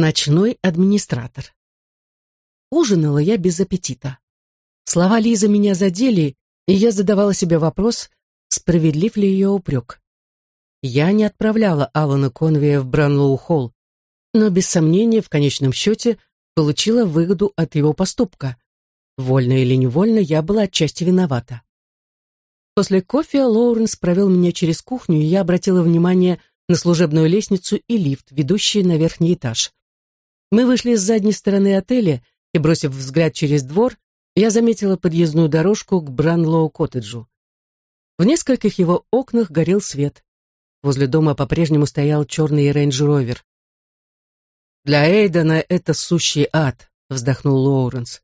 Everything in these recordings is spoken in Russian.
Ночной администратор. Ужинала я без аппетита. Слова Лизы меня задели, и я задавала себе вопрос, справедлив ли ее упрек. Я не отправляла Алана Конвея в Бранлоу-Холл, но без сомнения в конечном счете получила выгоду от его поступка. Вольно или невольно я была отчасти виновата. После кофе Лоуренс провел меня через кухню, и я обратила внимание на служебную лестницу и лифт, ведущий на верхний этаж. Мы вышли с задней стороны отеля, и, бросив взгляд через двор, я заметила подъездную дорожку к Бранлоу-коттеджу. В нескольких его окнах горел свет. Возле дома по-прежнему стоял черный Range Rover. «Для Эйдена это сущий ад», — вздохнул Лоуренс.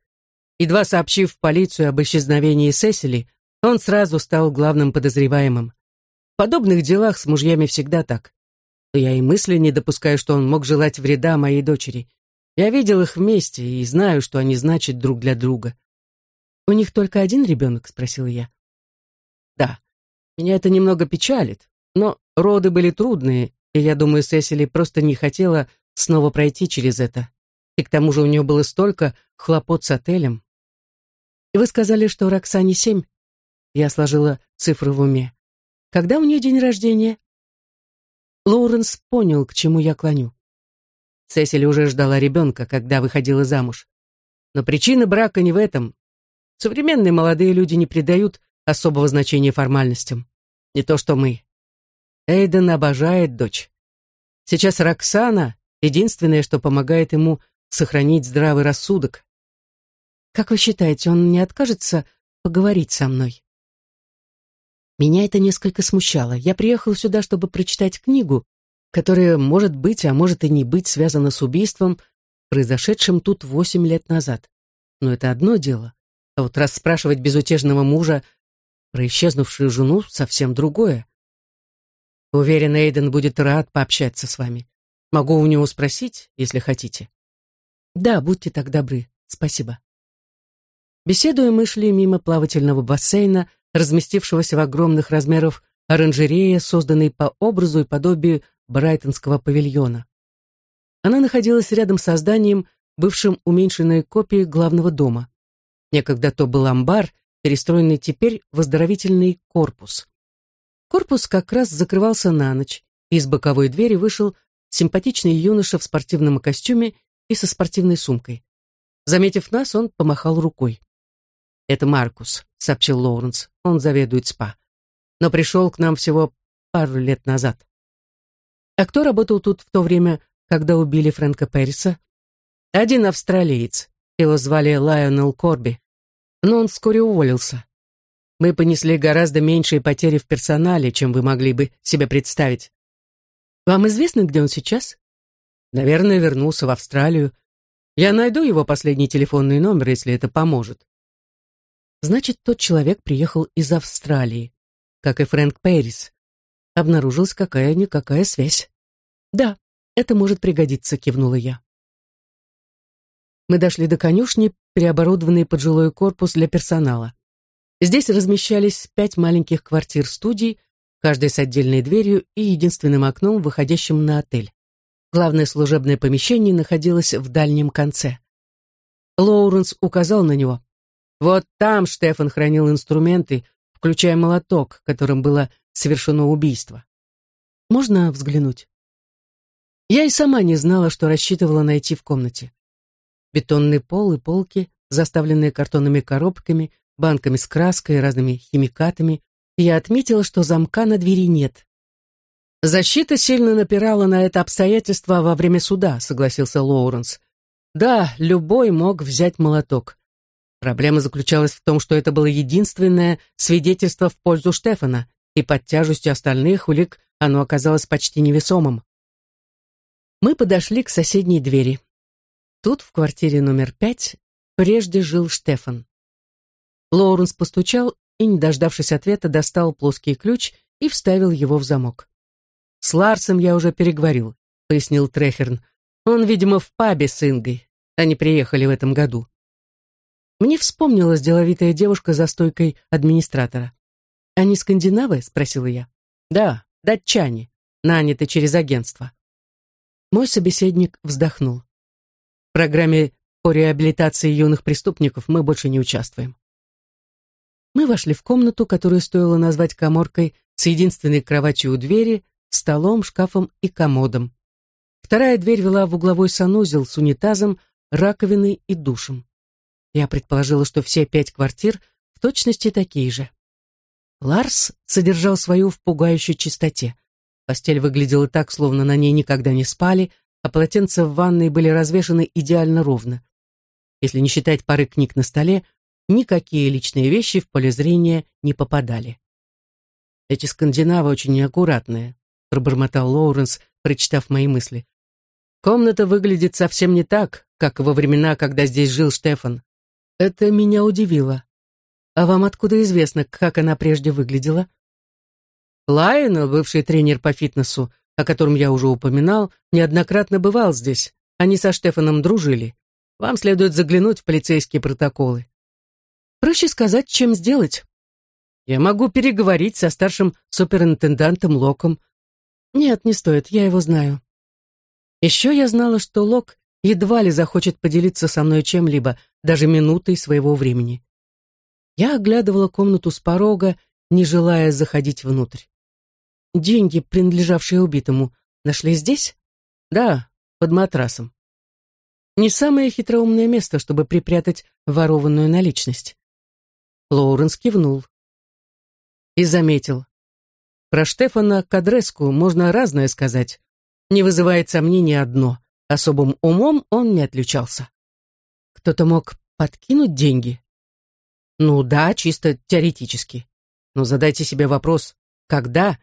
Едва сообщив полицию об исчезновении Сесили, он сразу стал главным подозреваемым. В подобных делах с мужьями всегда так. Я и мысли не допускаю, что он мог желать вреда моей дочери. Я видел их вместе и знаю, что они значат друг для друга. «У них только один ребенок?» — спросила я. «Да. Меня это немного печалит, но роды были трудные, и я думаю, Сесили просто не хотела снова пройти через это. И к тому же у нее было столько хлопот с отелем. И вы сказали, что Роксане семь? Я сложила цифры в уме. Когда у нее день рождения? Лоуренс понял, к чему я клоню. Сесили уже ждала ребенка, когда выходила замуж. Но причина брака не в этом. Современные молодые люди не придают особого значения формальностям. Не то что мы. Эйден обожает дочь. Сейчас Роксана — единственное, что помогает ему сохранить здравый рассудок. Как вы считаете, он не откажется поговорить со мной? Меня это несколько смущало. Я приехала сюда, чтобы прочитать книгу, которая может быть, а может и не быть связана с убийством, произошедшим тут восемь лет назад. Но это одно дело. А вот расспрашивать безутешного мужа про исчезнувшую жену совсем другое. Уверен, Эйден будет рад пообщаться с вами. Могу у него спросить, если хотите. Да, будьте так добры. Спасибо. Беседуя, мы шли мимо плавательного бассейна, разместившегося в огромных размеров оранжерея, созданной по образу и подобию Брайтонского павильона. Она находилась рядом с зданием, бывшим уменьшенной копией главного дома. Некогда то был амбар, перестроенный теперь в оздоровительный корпус. Корпус как раз закрывался на ночь, и из боковой двери вышел симпатичный юноша в спортивном костюме и со спортивной сумкой. Заметив нас, он помахал рукой. «Это Маркус», — сообщил Лоуренс. «Он заведует СПА. Но пришел к нам всего пару лет назад». А кто работал тут в то время, когда убили Фрэнка Перриса? Один австралиец. Его звали Лайонел Корби. Но он вскоре уволился. Мы понесли гораздо меньшие потери в персонале, чем вы могли бы себе представить. Вам известно, где он сейчас? Наверное, вернулся в Австралию. Я найду его последний телефонный номер, если это поможет. Значит, тот человек приехал из Австралии, как и Фрэнк Перрис обнаружилась какая-никакая связь. «Да, это может пригодиться», — кивнула я. Мы дошли до конюшни, переоборудованной под жилой корпус для персонала. Здесь размещались пять маленьких квартир-студий, каждая с отдельной дверью и единственным окном, выходящим на отель. Главное служебное помещение находилось в дальнем конце. Лоуренс указал на него. Вот там Штефан хранил инструменты, включая молоток, которым было совершено убийство. Можно взглянуть? Я и сама не знала, что рассчитывала найти в комнате. Бетонный пол и полки, заставленные картонными коробками, банками с краской и разными химикатами, я отметила, что замка на двери нет. «Защита сильно напирала на это обстоятельство во время суда», — согласился Лоуренс. «Да, любой мог взять молоток. Проблема заключалась в том, что это было единственное свидетельство в пользу Штефана, и под тяжестью остальных улик оно оказалось почти невесомым. Мы подошли к соседней двери. Тут, в квартире номер пять, прежде жил Штефан. Лоуренс постучал и, не дождавшись ответа, достал плоский ключ и вставил его в замок. «С Ларсом я уже переговорил», — пояснил Трехерн. «Он, видимо, в пабе с Ингой. Они приехали в этом году». Мне вспомнилась деловитая девушка за стойкой администратора. «Они скандинавы?» — спросила я. «Да, датчане, наняты через агентство». Мой собеседник вздохнул. программе по реабилитации юных преступников мы больше не участвуем. Мы вошли в комнату, которую стоило назвать коморкой, с единственной кроватью у двери, столом, шкафом и комодом. Вторая дверь вела в угловой санузел с унитазом, раковиной и душем. Я предположила, что все пять квартир в точности такие же. Ларс содержал свою в пугающей чистоте. Постель выглядела так, словно на ней никогда не спали, а полотенца в ванной были развешаны идеально ровно. Если не считать пары книг на столе, никакие личные вещи в поле зрения не попадали. «Эти скандинавы очень неаккуратные», — пробормотал Лоуренс, прочитав мои мысли. «Комната выглядит совсем не так, как во времена, когда здесь жил Штефан. Это меня удивило. А вам откуда известно, как она прежде выглядела?» Лайон, бывший тренер по фитнесу, о котором я уже упоминал, неоднократно бывал здесь. Они со Штефаном дружили. Вам следует заглянуть в полицейские протоколы. Проще сказать, чем сделать. Я могу переговорить со старшим суперинтендантом Локом. Нет, не стоит, я его знаю. Еще я знала, что Лок едва ли захочет поделиться со мной чем-либо, даже минутой своего времени. Я оглядывала комнату с порога, не желая заходить внутрь. Деньги, принадлежавшие убитому, нашли здесь? Да, под матрасом. Не самое хитроумное место, чтобы припрятать ворованную наличность. Лоуренс кивнул. И заметил. Про Штефана Кадреску можно разное сказать. Не вызывает сомнений одно. Особым умом он не отличался. Кто-то мог подкинуть деньги? Ну да, чисто теоретически. Но задайте себе вопрос, когда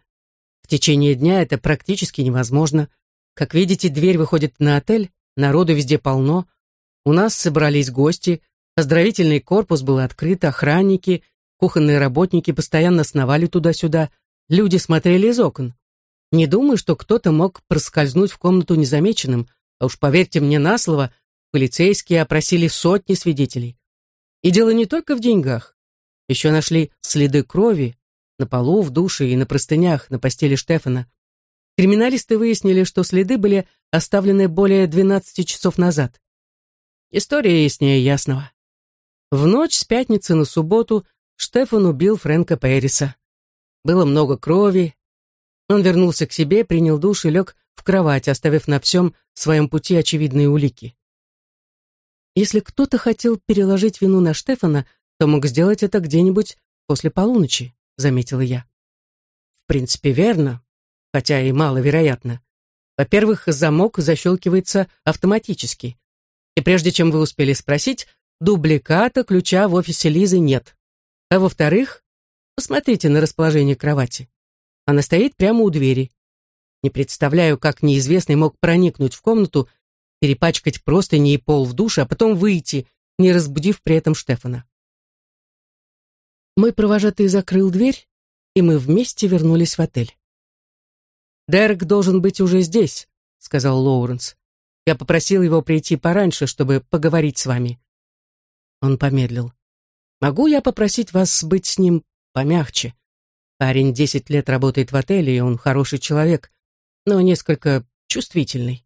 в течение дня это практически невозможно. Как видите, дверь выходит на отель, народу везде полно. У нас собрались гости, оздоровительный корпус был открыт, охранники, кухонные работники постоянно сновали туда-сюда, люди смотрели из окон. Не думаю, что кто-то мог проскользнуть в комнату незамеченным, а уж поверьте мне на слово, полицейские опросили сотни свидетелей. И дело не только в деньгах. Еще нашли следы крови, на полу, в душе и на простынях на постели Штефана. Криминалисты выяснили, что следы были оставлены более 12 часов назад. История яснее ясного. В ночь с пятницы на субботу Штефан убил Фрэнка Пэриса. Было много крови. Он вернулся к себе, принял душ и лег в кровать, оставив на всем своем пути очевидные улики. Если кто-то хотел переложить вину на Штефана, то мог сделать это где-нибудь после полуночи заметила я. В принципе, верно, хотя и маловероятно. Во-первых, замок защелкивается автоматически. И прежде чем вы успели спросить, дубликата ключа в офисе Лизы нет. А во-вторых, посмотрите на расположение кровати. Она стоит прямо у двери. Не представляю, как неизвестный мог проникнуть в комнату, перепачкать простыни и пол в душе, а потом выйти, не разбудив при этом Штефана. Мой провожатый закрыл дверь, и мы вместе вернулись в отель. «Дерек должен быть уже здесь», — сказал Лоуренс. «Я попросил его прийти пораньше, чтобы поговорить с вами». Он помедлил. «Могу я попросить вас быть с ним помягче? Парень десять лет работает в отеле, и он хороший человек, но несколько чувствительный.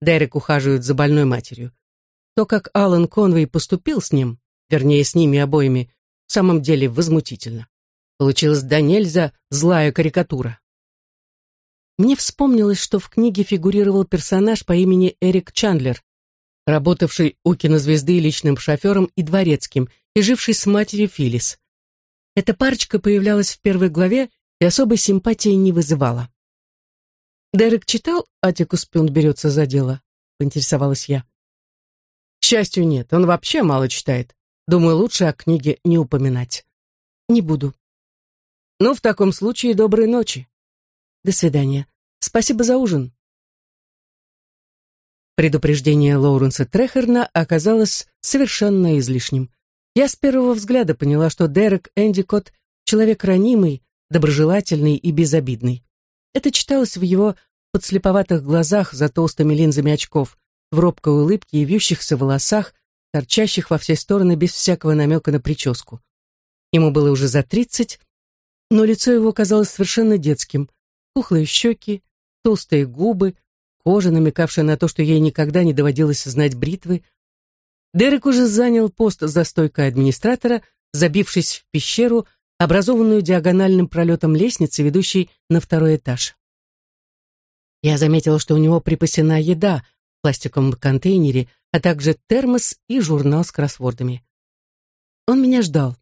Дерек ухаживает за больной матерью. То, как Алан Конвей поступил с ним, вернее, с ними обоими, в самом деле возмутительно. Получилась до нельзя злая карикатура. Мне вспомнилось, что в книге фигурировал персонаж по имени Эрик Чандлер, работавший у кинозвезды личным шофером и дворецким, и живший с матерью Филлис. Эта парочка появлялась в первой главе и особой симпатии не вызывала. «Дерек читал «Атикус Пюнт берется за дело»?» — поинтересовалась я. «К счастью, нет, он вообще мало читает. Думаю, лучше о книге не упоминать. Не буду. Ну, в таком случае, доброй ночи. До свидания. Спасибо за ужин. Предупреждение Лоуренса Трехерна оказалось совершенно излишним. Я с первого взгляда поняла, что Дерек Эндикот — человек ранимый, доброжелательный и безобидный. Это читалось в его подслеповатых глазах за толстыми линзами очков, в робкой улыбке и вьющихся волосах, торчащих во все стороны без всякого намека на прическу. Ему было уже за тридцать, но лицо его казалось совершенно детским. Пухлые щеки, толстые губы, кожа, намекавшая на то, что ей никогда не доводилось знать бритвы. Дерек уже занял пост за стойкой администратора, забившись в пещеру, образованную диагональным пролетом лестницы, ведущей на второй этаж. Я заметила, что у него припасена еда в пластиковом контейнере, а также термос и журнал с кроссвордами. Он меня ждал.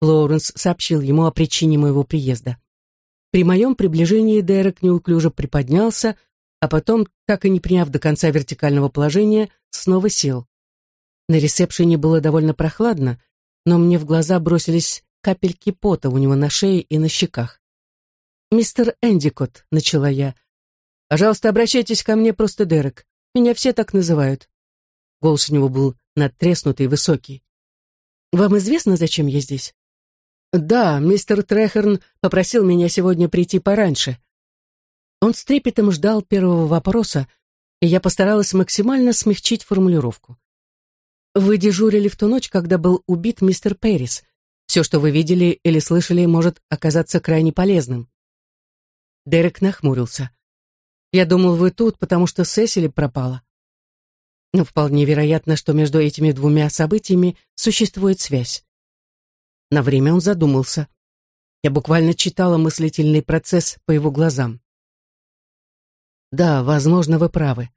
Лоуренс сообщил ему о причине моего приезда. При моем приближении Дерек неуклюже приподнялся, а потом, так и не приняв до конца вертикального положения, снова сел. На ресепшене было довольно прохладно, но мне в глаза бросились капельки пота у него на шее и на щеках. «Мистер Эндикот», — начала я, — «пожалуйста, обращайтесь ко мне просто Дерек. Меня все так называют». Голос у него был надтреснутый, высокий. «Вам известно, зачем я здесь?» «Да, мистер Трехерн попросил меня сегодня прийти пораньше». Он с трепетом ждал первого вопроса, и я постаралась максимально смягчить формулировку. «Вы дежурили в ту ночь, когда был убит мистер Перрис. Все, что вы видели или слышали, может оказаться крайне полезным. Дерек нахмурился. Я думал, вы тут, потому что Сесили пропала. Но вполне вероятно, что между этими двумя событиями существует связь. На время он задумался. Я буквально читала мыслительный процесс по его глазам. Да, возможно, вы правы.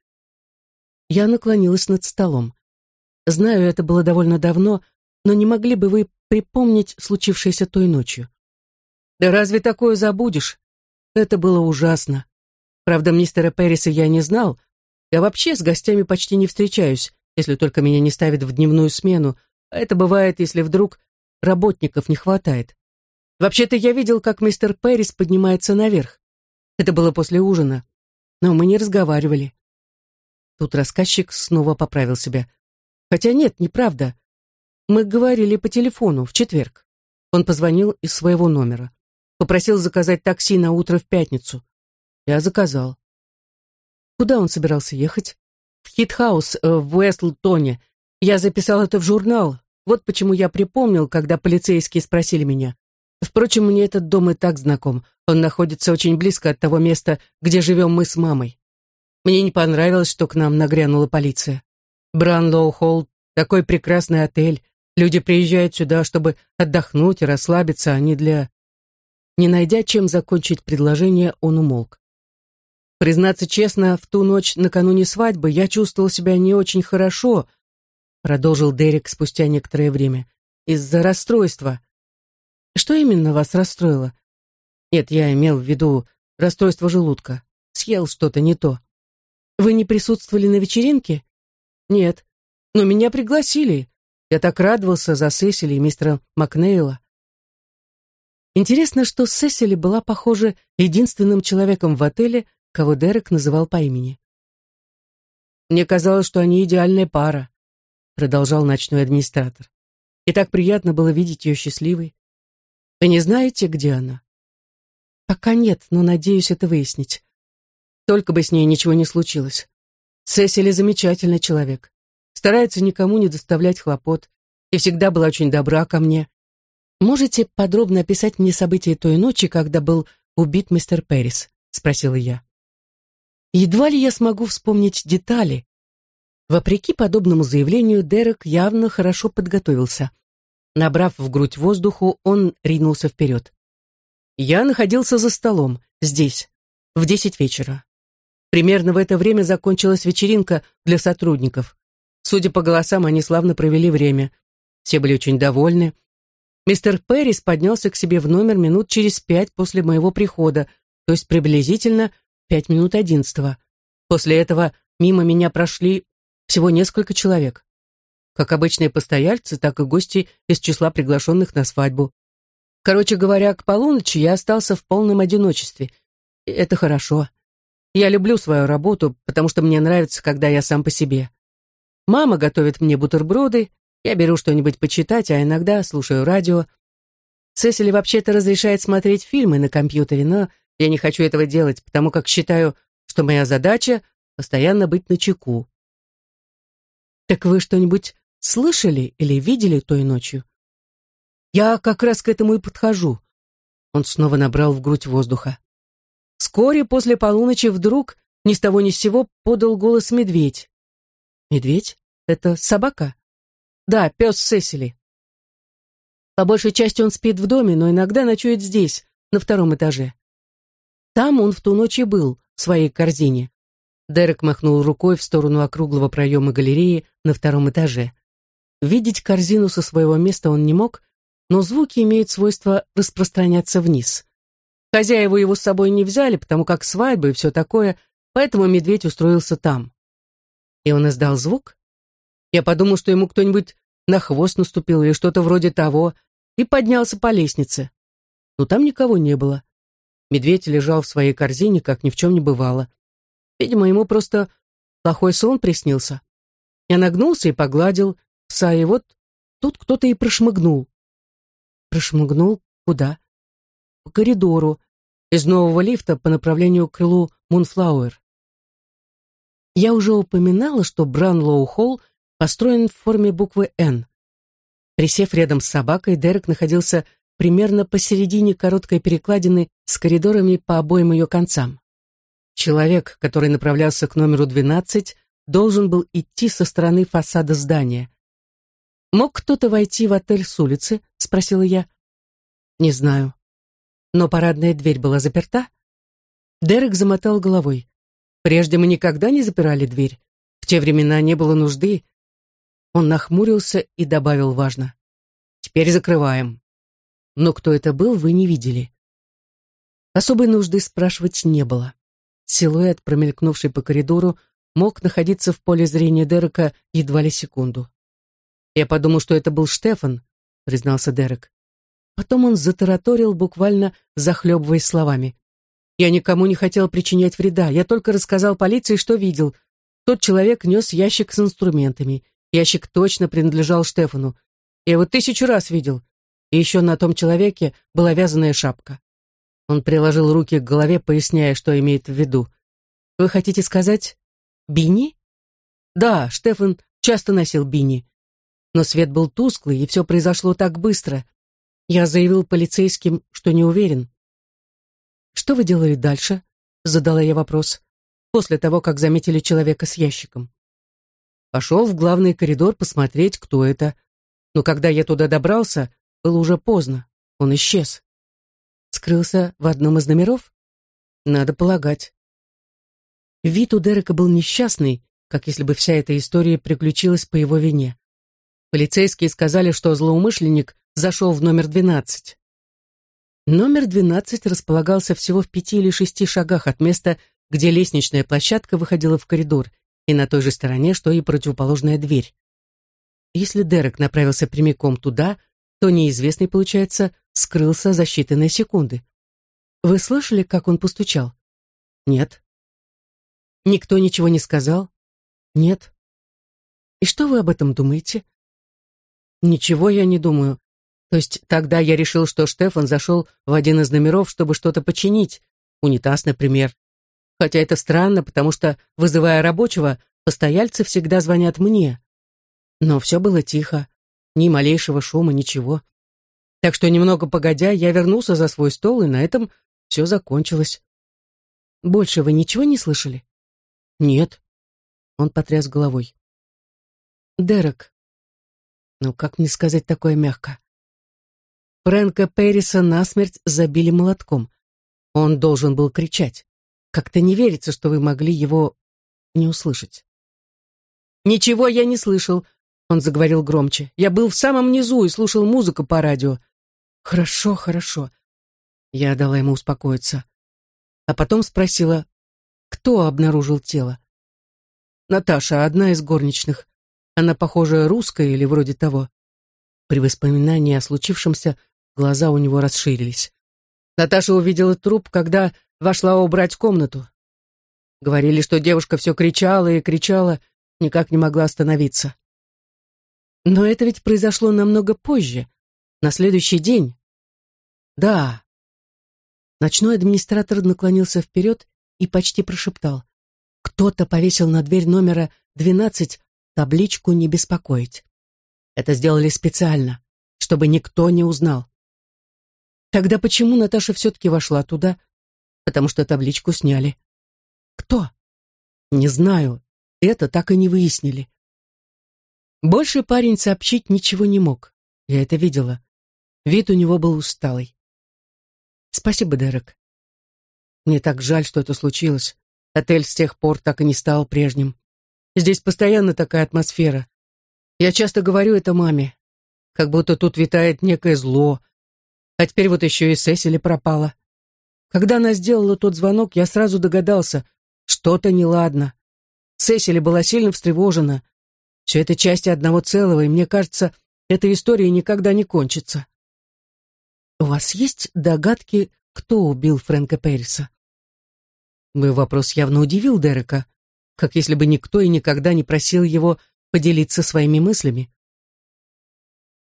Я наклонилась над столом. Знаю, это было довольно давно, но не могли бы вы припомнить случившееся той ночью. Да разве такое забудешь? Это было ужасно. Правда, мистера Перриса я не знал. Я вообще с гостями почти не встречаюсь, если только меня не ставят в дневную смену, а это бывает, если вдруг работников не хватает. Вообще-то я видел, как мистер Перрис поднимается наверх. Это было после ужина. Но мы не разговаривали. Тут рассказчик снова поправил себя. Хотя нет, неправда. Мы говорили по телефону в четверг. Он позвонил из своего номера. Попросил заказать такси на утро в пятницу. Я заказал. Куда он собирался ехать? В Хитхаус э, в Уэстлтоне. Я записал это в журнал. Вот почему я припомнил, когда полицейские спросили меня. Впрочем, мне этот дом и так знаком. Он находится очень близко от того места, где живем мы с мамой. Мне не понравилось, что к нам нагрянула полиция. Бранлоу Холл — такой прекрасный отель, Люди приезжают сюда, чтобы отдохнуть и расслабиться, а не для...» Не найдя чем закончить предложение, он умолк. «Признаться честно, в ту ночь накануне свадьбы я чувствовал себя не очень хорошо», продолжил Дерек спустя некоторое время, «из-за расстройства». «Что именно вас расстроило?» «Нет, я имел в виду расстройство желудка. Съел что-то не то». «Вы не присутствовали на вечеринке?» «Нет, но меня пригласили. Я так радовался за Сесили и мистера Макнейла. Интересно, что Сесили была, похоже, единственным человеком в отеле, кого Дерек называл по имени. «Мне казалось, что они идеальная пара», — продолжал ночной администратор. «И так приятно было видеть ее счастливой. Вы не знаете, где она?» «Пока нет, но надеюсь это выяснить. Только бы с ней ничего не случилось. Сесили замечательный человек старается никому не доставлять хлопот и всегда была очень добра ко мне. Можете подробно описать мне события той ночи, когда был убит мистер Перрис?» — спросила я. Едва ли я смогу вспомнить детали. Вопреки подобному заявлению, Дерек явно хорошо подготовился. Набрав в грудь воздуху, он ринулся вперед. Я находился за столом, здесь, в десять вечера. Примерно в это время закончилась вечеринка для сотрудников. Судя по голосам, они славно провели время. Все были очень довольны. Мистер Перрис поднялся к себе в номер минут через пять после моего прихода, то есть приблизительно пять минут одиннадцатого. После этого мимо меня прошли всего несколько человек. Как обычные постояльцы, так и гости из числа приглашенных на свадьбу. Короче говоря, к полуночи я остался в полном одиночестве. И это хорошо. Я люблю свою работу, потому что мне нравится, когда я сам по себе. Мама готовит мне бутерброды, я беру что-нибудь почитать, а иногда слушаю радио. Сесили вообще-то разрешает смотреть фильмы на компьютере, но я не хочу этого делать, потому как считаю, что моя задача — постоянно быть на чеку. Так вы что-нибудь слышали или видели той ночью? Я как раз к этому и подхожу. Он снова набрал в грудь воздуха. Вскоре после полуночи вдруг ни с того ни с сего подал голос медведь. Медведь? Это собака? Да, пес Сесили. По большей части он спит в доме, но иногда ночует здесь, на втором этаже. Там он в ту ночь и был, в своей корзине. Дерек махнул рукой в сторону округлого проема галереи на втором этаже. Видеть корзину со своего места он не мог, но звуки имеют свойство распространяться вниз. Хозяева его с собой не взяли, потому как свадьба и все такое, поэтому медведь устроился там. И он издал звук. Я подумал, что ему кто-нибудь на хвост наступил или что-то вроде того, и поднялся по лестнице. Но там никого не было. Медведь лежал в своей корзине, как ни в чем не бывало. Видимо, ему просто плохой сон приснился. Я нагнулся и погладил пса, и вот тут кто-то и прошмыгнул. Прошмыгнул куда? По коридору, из нового лифта по направлению к крылу Мунфлауэр. Я уже упоминала, что Бранлоу-Холл построен в форме буквы «Н». Присев рядом с собакой, Дерек находился примерно посередине короткой перекладины с коридорами по обоим ее концам. Человек, который направлялся к номеру 12, должен был идти со стороны фасада здания. «Мог кто-то войти в отель с улицы?» — спросила я. «Не знаю. Но парадная дверь была заперта?» Дерек замотал головой. «Прежде мы никогда не запирали дверь. В те времена не было нужды». Он нахмурился и добавил важно. «Теперь закрываем». Но кто это был, вы не видели. Особой нужды спрашивать не было. Силуэт, промелькнувший по коридору, мог находиться в поле зрения Дерека едва ли секунду. «Я подумал, что это был Штефан», — признался Дерек. Потом он затараторил, буквально захлебываясь словами. «Я никому не хотел причинять вреда, я только рассказал полиции, что видел. Тот человек нес ящик с инструментами. Ящик точно принадлежал Штефану. Я его тысячу раз видел и еще на том человеке была вязаная шапка. Он приложил руки к голове, поясняя, что имеет в виду. «Вы хотите сказать бини?» «Да, Штефан часто носил бини. Но свет был тусклый, и все произошло так быстро. Я заявил полицейским, что не уверен». «Что вы делали дальше?» — задала я вопрос. «После того, как заметили человека с ящиком». Пошел в главный коридор посмотреть, кто это. Но когда я туда добрался, было уже поздно. Он исчез. Скрылся в одном из номеров? Надо полагать. Вид у Дерека был несчастный, как если бы вся эта история приключилась по его вине. Полицейские сказали, что злоумышленник зашел в номер 12. Номер 12 располагался всего в пяти или шести шагах от места, где лестничная площадка выходила в коридор, и на той же стороне, что и противоположная дверь. Если Дерек направился прямиком туда, то неизвестный, получается, скрылся за считанные секунды. Вы слышали, как он постучал? Нет. Никто ничего не сказал? Нет. И что вы об этом думаете? Ничего я не думаю. То есть тогда я решил, что Штефан зашел в один из номеров, чтобы что-то починить, унитаз, например. Хотя это странно, потому что, вызывая рабочего, постояльцы всегда звонят мне. Но все было тихо. Ни малейшего шума, ничего. Так что немного погодя, я вернулся за свой стол, и на этом все закончилось. Больше вы ничего не слышали? Нет. Он потряс головой. Дерек. Ну, как мне сказать такое мягко? Фрэнка Перриса насмерть забили молотком. Он должен был кричать. Как-то не верится, что вы могли его не услышать. «Ничего я не слышал», он заговорил громче. «Я был в самом низу и слушал музыку по радио». «Хорошо, хорошо». Я дала ему успокоиться. А потом спросила, кто обнаружил тело. «Наташа, одна из горничных. Она, похоже, русская или вроде того». При воспоминании о случившемся глаза у него расширились. Наташа увидела труп, когда вошла убрать комнату. Говорили, что девушка все кричала и кричала, никак не могла остановиться. Но это ведь произошло намного позже, на следующий день. Да. Ночной администратор наклонился вперед и почти прошептал. Кто-то повесил на дверь номера 12 табличку «Не беспокоить». Это сделали специально, чтобы никто не узнал. Тогда почему Наташа все-таки вошла туда? Потому что табличку сняли. Кто? Не знаю, это так и не выяснили. Больше парень сообщить ничего не мог. Я это видела. Вид у него был усталый. Спасибо, Дерек. Мне так жаль, что это случилось. Отель с тех пор так и не стал прежним. Здесь постоянно такая атмосфера. Я часто говорю это маме, как будто тут витает некое зло. А теперь вот еще и Сесили пропала. Когда она сделала тот звонок, я сразу догадался, что-то неладно. Сесили была сильно встревожена. Все это части одного целого, и мне кажется, эта история никогда не кончится. У вас есть догадки, кто убил Фрэнка Перриса? Мой вопрос явно удивил Дерека, как если бы никто и никогда не просил его поделиться своими мыслями.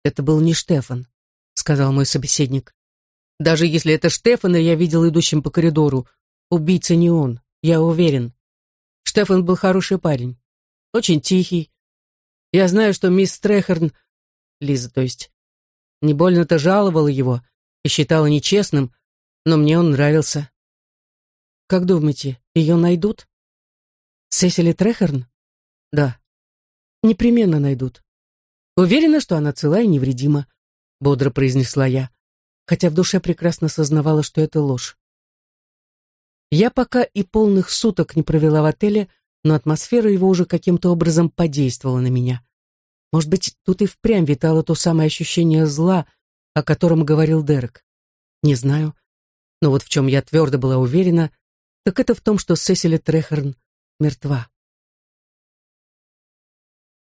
«Это был не Штефан», — сказал мой собеседник. «Даже если это Штефана я видел идущим по коридору, убийца не он, я уверен. Штефан был хороший парень, очень тихий. Я знаю, что мисс Трехерн, Лиза, то есть, не больно-то жаловала его и считала нечестным, но мне он нравился. Как думаете, ее найдут? Сесили Трехерн? Да. Непременно найдут. Уверена, что она цела и невредима, бодро произнесла я, хотя в душе прекрасно сознавала, что это ложь. Я пока и полных суток не провела в отеле, но атмосфера его уже каким-то образом подействовала на меня. Может быть, тут и впрямь витало то самое ощущение зла, о котором говорил Дерек. Не знаю. Но вот в чем я твердо была уверена, так это в том, что Сесили Трехерн мертва.